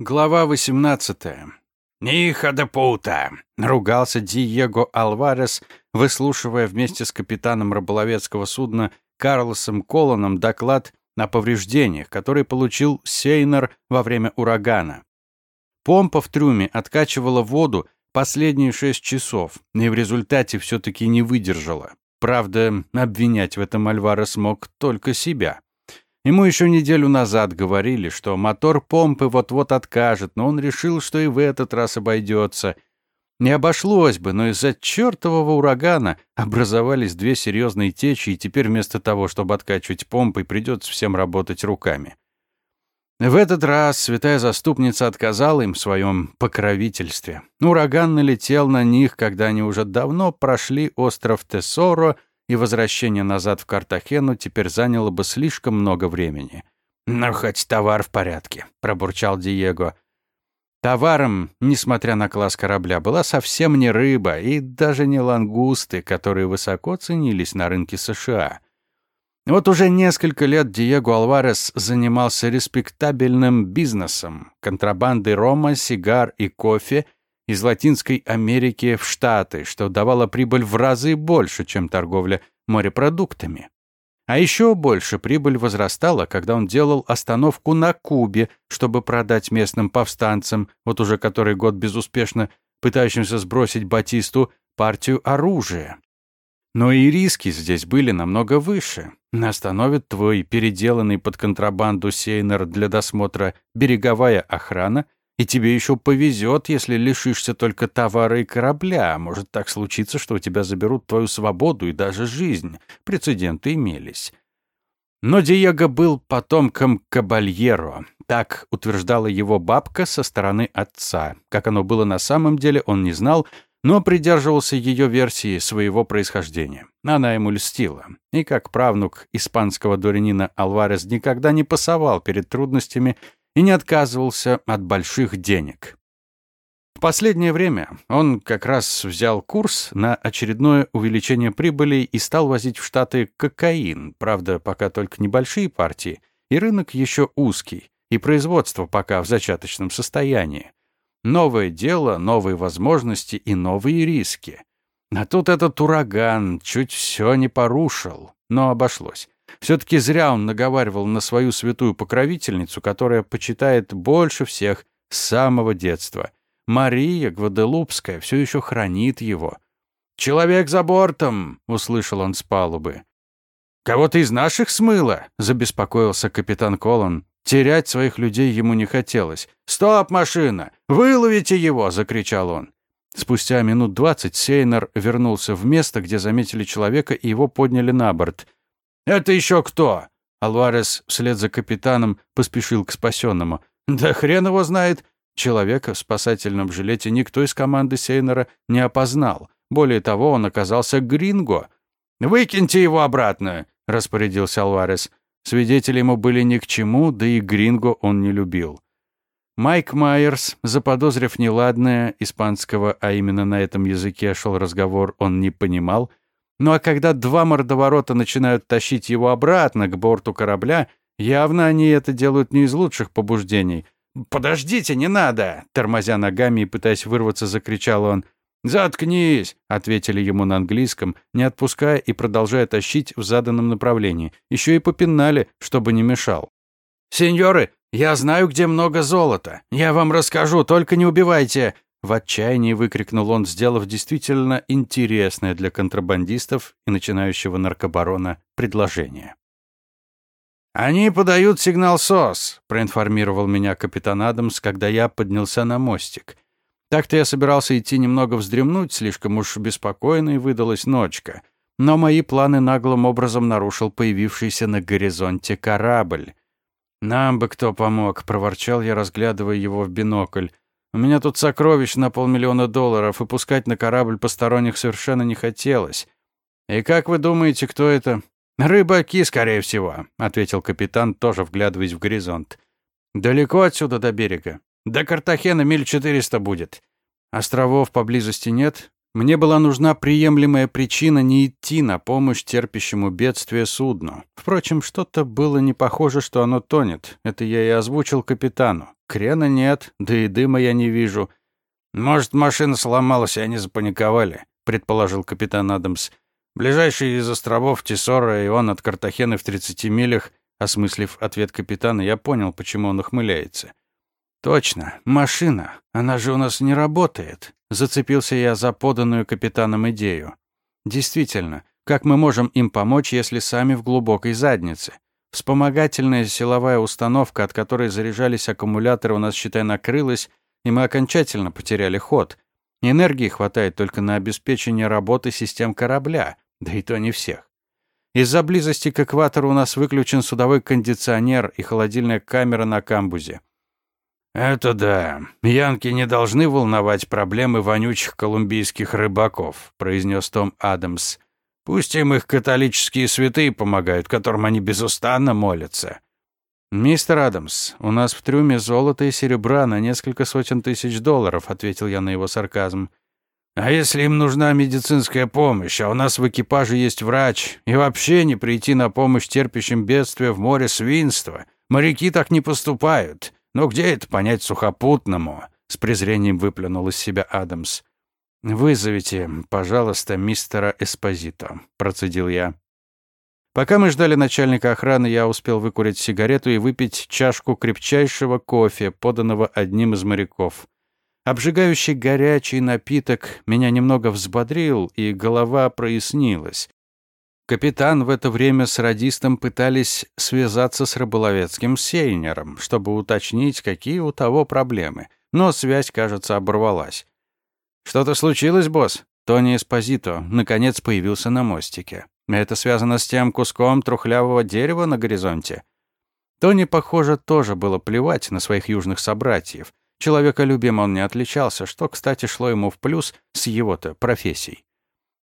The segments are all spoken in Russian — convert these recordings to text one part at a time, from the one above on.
Глава 18. «Ниха де пута!» — ругался Диего Алварес, выслушивая вместе с капитаном рыболовецкого судна Карлосом Колоном доклад о повреждениях, которые получил Сейнер во время урагана. Помпа в трюме откачивала воду последние шесть часов, и в результате все-таки не выдержала. Правда, обвинять в этом Альварес мог только себя. Ему еще неделю назад говорили, что мотор помпы вот-вот откажет, но он решил, что и в этот раз обойдется. Не обошлось бы, но из-за чертового урагана образовались две серьезные течи, и теперь вместо того, чтобы откачивать помпой, придется всем работать руками. В этот раз святая заступница отказала им в своем покровительстве. Ураган налетел на них, когда они уже давно прошли остров Тесоро — и возвращение назад в Картахену теперь заняло бы слишком много времени. «Ну, хоть товар в порядке», — пробурчал Диего. Товаром, несмотря на класс корабля, была совсем не рыба и даже не лангусты, которые высоко ценились на рынке США. Вот уже несколько лет Диего Алварес занимался респектабельным бизнесом, контрабандой рома, сигар и кофе из Латинской Америки в Штаты, что давало прибыль в разы больше, чем торговля морепродуктами. А еще больше прибыль возрастала, когда он делал остановку на Кубе, чтобы продать местным повстанцам, вот уже который год безуспешно пытающимся сбросить Батисту, партию оружия. Но и риски здесь были намного выше. Остановит твой переделанный под контрабанду сейнер для досмотра береговая охрана, и тебе еще повезет, если лишишься только товара и корабля. Может так случиться, что у тебя заберут твою свободу и даже жизнь. Прецеденты имелись. Но Диего был потомком Кабальеро. Так утверждала его бабка со стороны отца. Как оно было на самом деле, он не знал, но придерживался ее версии своего происхождения. Она ему льстила. И как правнук испанского дворянина Алварес никогда не пасовал перед трудностями и не отказывался от больших денег. В последнее время он как раз взял курс на очередное увеличение прибыли и стал возить в Штаты кокаин, правда, пока только небольшие партии, и рынок еще узкий, и производство пока в зачаточном состоянии. Новое дело, новые возможности и новые риски. А тут этот ураган чуть все не порушил, но обошлось. Все-таки зря он наговаривал на свою святую покровительницу, которая почитает больше всех с самого детства. Мария Гваделупская все еще хранит его. «Человек за бортом!» — услышал он с палубы. «Кого-то из наших смыло?» — забеспокоился капитан Колон. Терять своих людей ему не хотелось. «Стоп, машина! Выловите его!» — закричал он. Спустя минут двадцать Сейнер вернулся в место, где заметили человека, и его подняли на борт. «Это еще кто?» Алварес вслед за капитаном поспешил к спасенному. «Да хрен его знает!» Человека в спасательном жилете никто из команды Сейнера не опознал. Более того, он оказался гринго. «Выкиньте его обратно!» — распорядился Алварес. Свидетели ему были ни к чему, да и гринго он не любил. Майк Майерс, заподозрив неладное испанского, а именно на этом языке шел разговор, он не понимал — ну а когда два мордоворота начинают тащить его обратно к борту корабля, явно они это делают не из лучших побуждений. «Подождите, не надо!» Тормозя ногами и пытаясь вырваться, закричал он. «Заткнись!» — ответили ему на английском, не отпуская и продолжая тащить в заданном направлении. Еще и попинали, чтобы не мешал. «Сеньоры, я знаю, где много золота. Я вам расскажу, только не убивайте!» В отчаянии выкрикнул он, сделав действительно интересное для контрабандистов и начинающего наркобарона предложение. «Они подают сигнал СОС», — проинформировал меня капитан Адамс, когда я поднялся на мостик. Так-то я собирался идти немного вздремнуть, слишком уж беспокойной выдалась ночка. Но мои планы наглым образом нарушил появившийся на горизонте корабль. «Нам бы кто помог», — проворчал я, разглядывая его в бинокль. У меня тут сокровищ на полмиллиона долларов, и пускать на корабль посторонних совершенно не хотелось. И как вы думаете, кто это? Рыбаки, скорее всего, ответил капитан, тоже вглядываясь в горизонт. Далеко отсюда до берега. До Картахена миль четыреста будет. Островов поблизости нет. Мне была нужна приемлемая причина не идти на помощь терпящему бедствие судну. Впрочем, что-то было не похоже, что оно тонет. Это я и озвучил капитану. Крена нет, да и дыма я не вижу. Может, машина сломалась, и они запаниковали, предположил капитан Адамс. Ближайший из островов Тесора, и он от Картахены в 30 милях, осмыслив ответ капитана, я понял, почему он ухмыляется. Точно, машина. Она же у нас не работает. Зацепился я за поданную капитаном идею. Действительно, как мы можем им помочь, если сами в глубокой заднице? Вспомогательная силовая установка, от которой заряжались аккумуляторы, у нас, считай, накрылась, и мы окончательно потеряли ход. Энергии хватает только на обеспечение работы систем корабля, да и то не всех. Из-за близости к экватору у нас выключен судовой кондиционер и холодильная камера на камбузе. «Это да. Янки не должны волновать проблемы вонючих колумбийских рыбаков», произнес Том Адамс. «Пусть им их католические святые помогают, которым они безустанно молятся. «Мистер Адамс, у нас в трюме золото и серебра на несколько сотен тысяч долларов», ответил я на его сарказм. «А если им нужна медицинская помощь, а у нас в экипаже есть врач, и вообще не прийти на помощь терпящим бедствия в море свинства? Моряки так не поступают. Но где это понять сухопутному?» С презрением выплюнул из себя Адамс. «Вызовите, пожалуйста, мистера Эспозито», — процедил я. Пока мы ждали начальника охраны, я успел выкурить сигарету и выпить чашку крепчайшего кофе, поданного одним из моряков. Обжигающий горячий напиток меня немного взбодрил, и голова прояснилась. Капитан в это время с радистом пытались связаться с рыболовецким сейнером, чтобы уточнить, какие у того проблемы, но связь, кажется, оборвалась. «Что-то случилось, босс?» Тони Эспозито наконец появился на мостике. Это связано с тем куском трухлявого дерева на горизонте. Тони, похоже, тоже было плевать на своих южных собратьев. Человеколюбием он не отличался, что, кстати, шло ему в плюс с его-то профессией.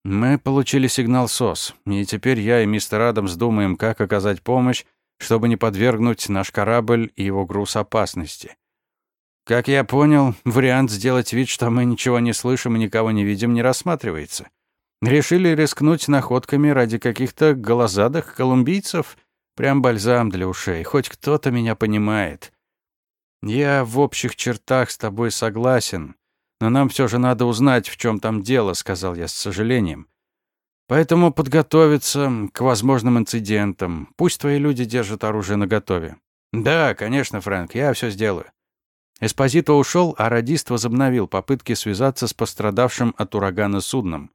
Мы получили сигнал СОС, и теперь я и мистер Адамс думаем, как оказать помощь, чтобы не подвергнуть наш корабль и его груз опасности. Как я понял, вариант сделать вид, что мы ничего не слышим и никого не видим, не рассматривается. Решили рискнуть находками ради каких-то голозадых колумбийцев? Прям бальзам для ушей. Хоть кто-то меня понимает. Я в общих чертах с тобой согласен, но нам все же надо узнать, в чем там дело, сказал я с сожалением. Поэтому подготовиться к возможным инцидентам. Пусть твои люди держат оружие наготове. Да, конечно, Фрэнк, я все сделаю. Эспозито ушел, а радист возобновил попытки связаться с пострадавшим от урагана судном.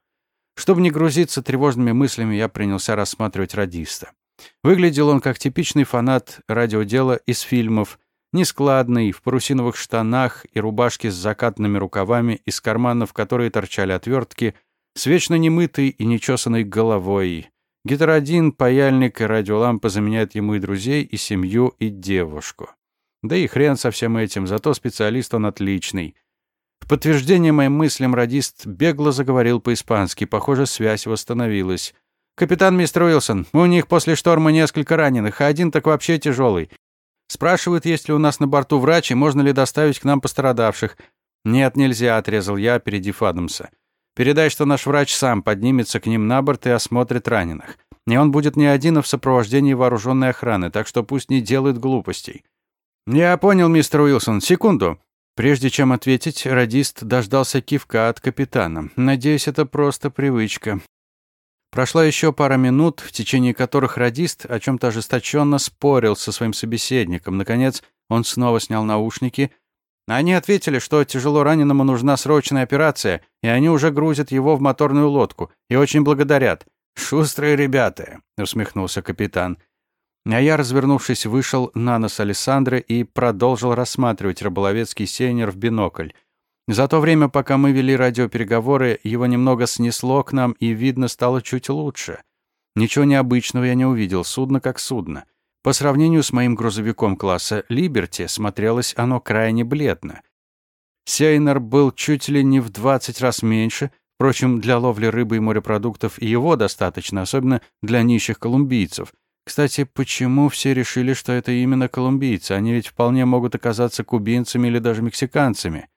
Чтобы не грузиться тревожными мыслями, я принялся рассматривать радиста. Выглядел он как типичный фанат радиодела из фильмов, нескладный, в парусиновых штанах и рубашке с закатными рукавами, из карманов которые торчали отвертки, с вечно немытой и нечесанной головой. Гетеродин, паяльник и радиолампа заменяют ему и друзей, и семью, и девушку. Да и хрен со всем этим, зато специалист он отличный. В подтверждение моим мыслям радист бегло заговорил по-испански. Похоже, связь восстановилась. «Капитан мистер Уилсон, у них после шторма несколько раненых, а один так вообще тяжелый. Спрашивают, есть ли у нас на борту врач и можно ли доставить к нам пострадавших. «Нет, нельзя», — отрезал я, опередив Адамса. «Передай, что наш врач сам поднимется к ним на борт и осмотрит раненых. И он будет не один, а в сопровождении вооруженной охраны, так что пусть не делает глупостей». «Я понял, мистер Уилсон. Секунду». Прежде чем ответить, радист дождался кивка от капитана. Надеюсь, это просто привычка. Прошла еще пара минут, в течение которых радист о чем-то ожесточенно спорил со своим собеседником. Наконец, он снова снял наушники. Они ответили, что тяжело раненому нужна срочная операция, и они уже грузят его в моторную лодку, и очень благодарят. «Шустрые ребята», — усмехнулся капитан. А я, развернувшись, вышел на нос Александры и продолжил рассматривать рыболовецкий сейнер в бинокль. За то время, пока мы вели радиопереговоры, его немного снесло к нам, и видно стало чуть лучше. Ничего необычного я не увидел, судно как судно. По сравнению с моим грузовиком класса «Либерти» смотрелось оно крайне бледно. Сейнер был чуть ли не в 20 раз меньше, впрочем, для ловли рыбы и морепродуктов его достаточно, особенно для нищих колумбийцев — кстати, почему все решили, что это именно колумбийцы? Они ведь вполне могут оказаться кубинцами или даже мексиканцами.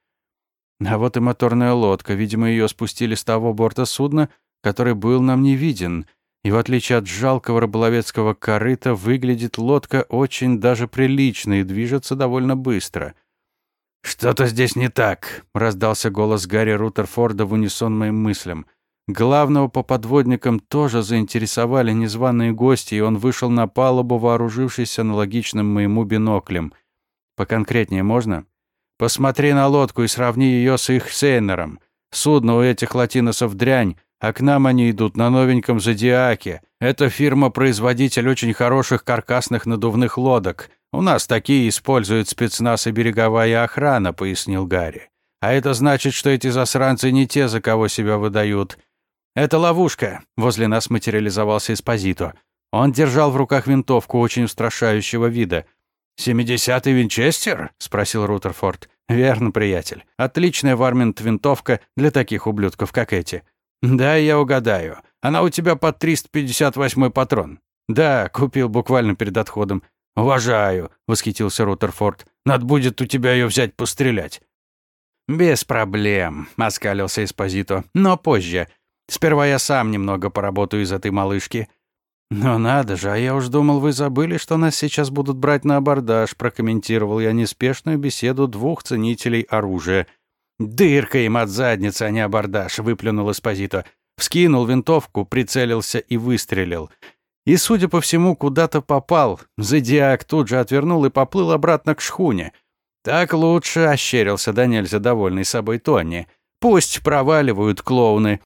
А вот и моторная лодка. Видимо, ее спустили с того борта судна, который был нам не виден. И в отличие от жалкого рыболовецкого корыта, выглядит лодка очень даже прилично и движется довольно быстро. «Что-то здесь не так», — раздался голос Гарри Рутерфорда в унисон моим мыслям. Главного по подводникам тоже заинтересовали незваные гости, и он вышел на палубу, вооружившись аналогичным моему биноклем. «Поконкретнее можно?» «Посмотри на лодку и сравни ее с их Сейнером. Судно у этих латиносов дрянь, а к нам они идут на новеньком «Зодиаке». Это фирма-производитель очень хороших каркасных надувных лодок. У нас такие используют спецназ и береговая охрана», — пояснил Гарри. «А это значит, что эти засранцы не те, за кого себя выдают. Это ловушка», — возле нас материализовался Эспозито. Он держал в руках винтовку очень устрашающего вида. «Семидесятый Винчестер?» — спросил Рутерфорд. «Верно, приятель. Отличная вармент-винтовка для таких ублюдков, как эти». «Да, я угадаю. Она у тебя под 358 патрон». «Да, купил буквально перед отходом». «Уважаю», — восхитился Рутерфорд. «Надо будет у тебя ее взять пострелять». «Без проблем», — оскалился Эспозито. «Но позже. Сперва я сам немного поработаю из этой малышки». «Но надо же, а я уж думал, вы забыли, что нас сейчас будут брать на абордаж», прокомментировал я неспешную беседу двух ценителей оружия. «Дырка им от задницы, а не абордаж», — выплюнул Эспозито. Вскинул винтовку, прицелился и выстрелил. И, судя по всему, куда-то попал. Зодиак тут же отвернул и поплыл обратно к шхуне. «Так лучше», — ощерился да нельзя довольный собой Тони. «Пусть проваливают клоуны.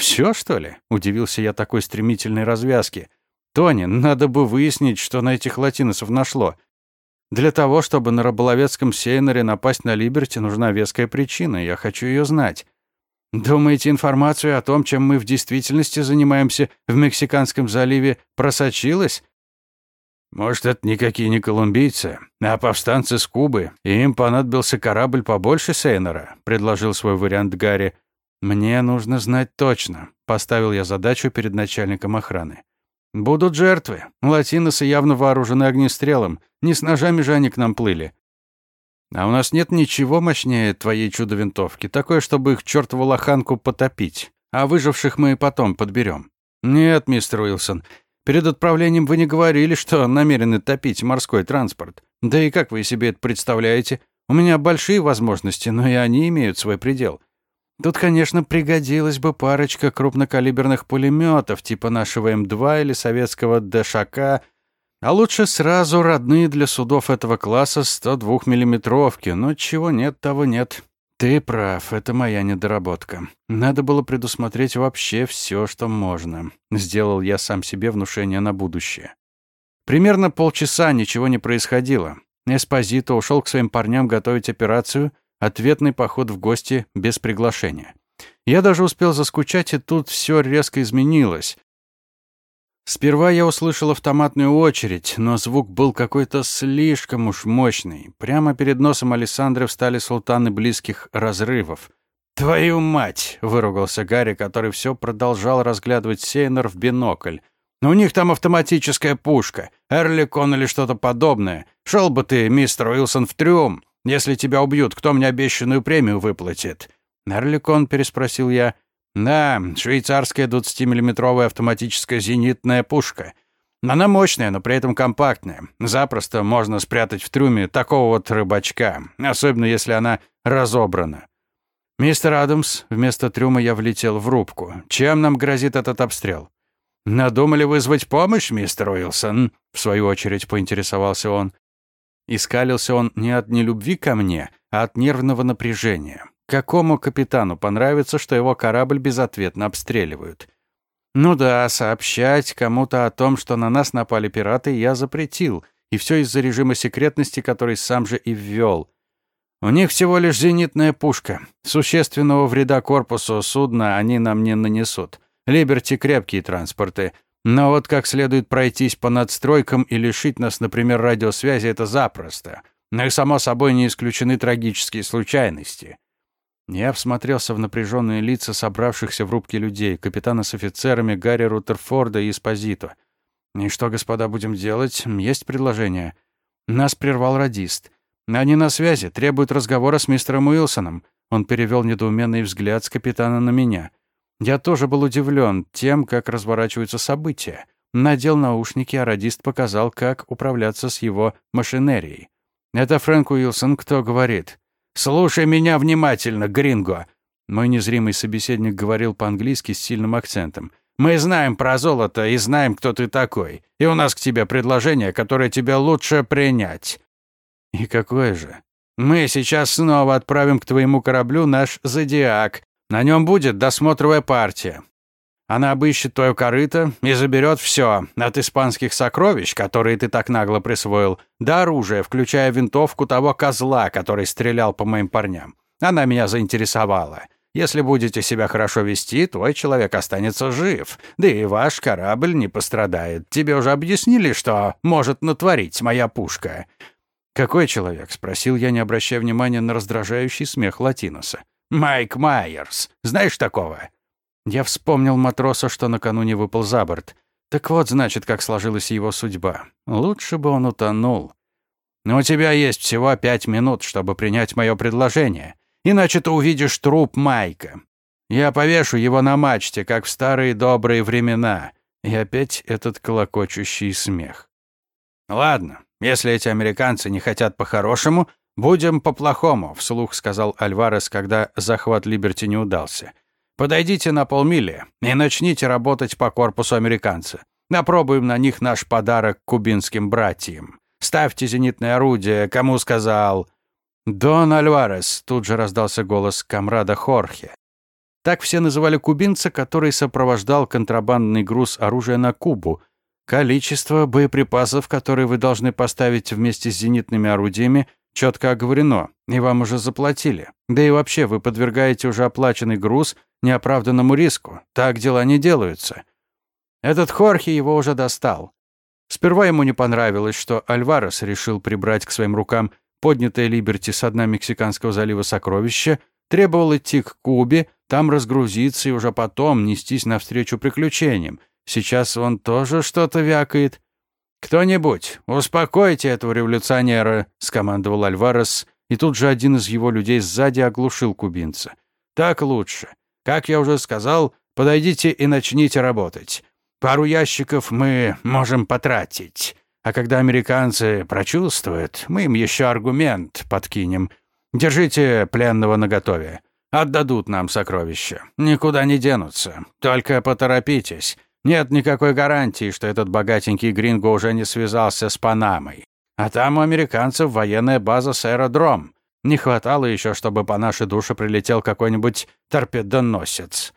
«Все, что ли?» — удивился я такой стремительной развязки. «Тони, надо бы выяснить, что на этих латиносов нашло. Для того, чтобы на рыболовецком сейнере напасть на Либерти, нужна веская причина, я хочу ее знать. Думаете, информацию о том, чем мы в действительности занимаемся в Мексиканском заливе, просочилась?» «Может, это никакие не колумбийцы, а повстанцы с Кубы, и им понадобился корабль побольше Сейнера», — предложил свой вариант Гарри. «Мне нужно знать точно», — поставил я задачу перед начальником охраны. «Будут жертвы. Латиносы явно вооружены огнестрелом. Не с ножами же они к нам плыли. А у нас нет ничего мощнее твоей чудо-винтовки, такое, чтобы их чертову лоханку потопить. А выживших мы и потом подберем. Нет, мистер Уилсон, перед отправлением вы не говорили, что намерены топить морской транспорт. Да и как вы себе это представляете? У меня большие возможности, но и они имеют свой предел. Тут, конечно, пригодилась бы парочка крупнокалиберных пулеметов типа нашего М2 или советского ДШК, а лучше сразу родные для судов этого класса 102 миллиметровки, но чего нет, того нет. Ты прав, это моя недоработка. Надо было предусмотреть вообще все, что можно. Сделал я сам себе внушение на будущее. Примерно полчаса ничего не происходило. Эспозито ушел к своим парням готовить операцию, Ответный поход в гости без приглашения. Я даже успел заскучать, и тут все резко изменилось. Сперва я услышал автоматную очередь, но звук был какой-то слишком уж мощный. Прямо перед носом Александры встали султаны близких разрывов. «Твою мать!» — выругался Гарри, который все продолжал разглядывать Сейнер в бинокль. «У них там автоматическая пушка, Эрликон или что-то подобное. Шел бы ты, мистер Уилсон, в трюм!» Если тебя убьют, кто мне обещанную премию выплатит?» «Нарликон?» — переспросил я. «Да, швейцарская 20-миллиметровая автоматическая зенитная пушка. Она мощная, но при этом компактная. Запросто можно спрятать в трюме такого вот рыбачка, особенно если она разобрана». «Мистер Адамс, вместо трюма я влетел в рубку. Чем нам грозит этот обстрел?» «Надумали вызвать помощь, мистер Уилсон?» В свою очередь поинтересовался он. Искалился он не от нелюбви ко мне, а от нервного напряжения. Какому капитану понравится, что его корабль безответно обстреливают? Ну да, сообщать кому-то о том, что на нас напали пираты, я запретил, и все из-за режима секретности, который сам же и ввел. У них всего лишь зенитная пушка. Существенного вреда корпусу судна они нам не нанесут. Либерти — крепкие транспорты. Но вот как следует пройтись по надстройкам и лишить нас, например, радиосвязи, это запросто. Но и, само собой, не исключены трагические случайности. Я всмотрелся в напряженные лица собравшихся в рубке людей, капитана с офицерами Гарри Рутерфорда и Эспозито. «И что, господа, будем делать? Есть предложение?» Нас прервал радист. «Они на связи, требуют разговора с мистером Уилсоном». Он перевел недоуменный взгляд с капитана на меня. Я тоже был удивлен тем, как разворачиваются события. Надел наушники, а радист показал, как управляться с его машинерией. Это Фрэнк Уилсон, кто говорит. «Слушай меня внимательно, Гринго!» Мой незримый собеседник говорил по-английски с сильным акцентом. «Мы знаем про золото и знаем, кто ты такой. И у нас к тебе предложение, которое тебе лучше принять». «И какое же?» «Мы сейчас снова отправим к твоему кораблю наш «Зодиак». На нем будет досмотровая партия. Она обыщет твое корыто и заберет все, от испанских сокровищ, которые ты так нагло присвоил, до оружия, включая винтовку того козла, который стрелял по моим парням. Она меня заинтересовала. Если будете себя хорошо вести, твой человек останется жив, да и ваш корабль не пострадает. Тебе уже объяснили, что может натворить моя пушка?» «Какой человек?» — спросил я, не обращая внимания на раздражающий смех Латиноса. «Майк Майерс. Знаешь такого?» Я вспомнил матроса, что накануне выпал за борт. Так вот, значит, как сложилась его судьба. Лучше бы он утонул. Но у тебя есть всего пять минут, чтобы принять мое предложение. Иначе ты увидишь труп Майка. Я повешу его на мачте, как в старые добрые времена. И опять этот колокочущий смех. Ладно, если эти американцы не хотят по-хорошему, будем по-плохому, вслух сказал Альварес, когда захват Либерти не удался. Подойдите на полмили и начните работать по корпусу американца. Напробуем на них наш подарок кубинским братьям. Ставьте зенитное орудие, кому сказал...» «Дон Альварес», — тут же раздался голос комрада Хорхе. Так все называли кубинца, который сопровождал контрабандный груз оружия на Кубу. Количество боеприпасов, которые вы должны поставить вместе с зенитными орудиями, четко оговорено, и вам уже заплатили. Да и вообще, вы подвергаете уже оплаченный груз — неоправданному риску. Так дела не делаются. Этот Хорхе его уже достал. Сперва ему не понравилось, что Альварес решил прибрать к своим рукам поднятое Либерти с дна Мексиканского залива сокровище, требовал идти к Кубе, там разгрузиться и уже потом нестись навстречу приключениям. Сейчас он тоже что-то вякает. «Кто-нибудь, успокойте этого революционера», — скомандовал Альварес, и тут же один из его людей сзади оглушил кубинца. «Так лучше. Как я уже сказал, подойдите и начните работать. Пару ящиков мы можем потратить. А когда американцы прочувствуют, мы им еще аргумент подкинем. Держите пленного наготове. Отдадут нам сокровища. Никуда не денутся. Только поторопитесь. Нет никакой гарантии, что этот богатенький гринго уже не связался с Панамой. А там у американцев военная база с аэродром. Не хватало еще, чтобы по нашей душе прилетел какой-нибудь торпедоносец.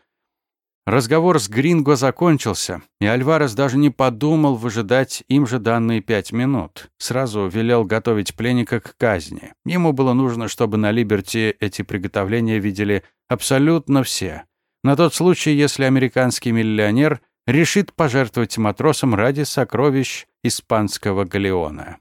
Разговор с Гринго закончился, и Альварес даже не подумал выжидать им же данные пять минут. Сразу велел готовить пленника к казни. Ему было нужно, чтобы на Либерти эти приготовления видели абсолютно все. На тот случай, если американский миллионер решит пожертвовать матросом ради сокровищ испанского галеона.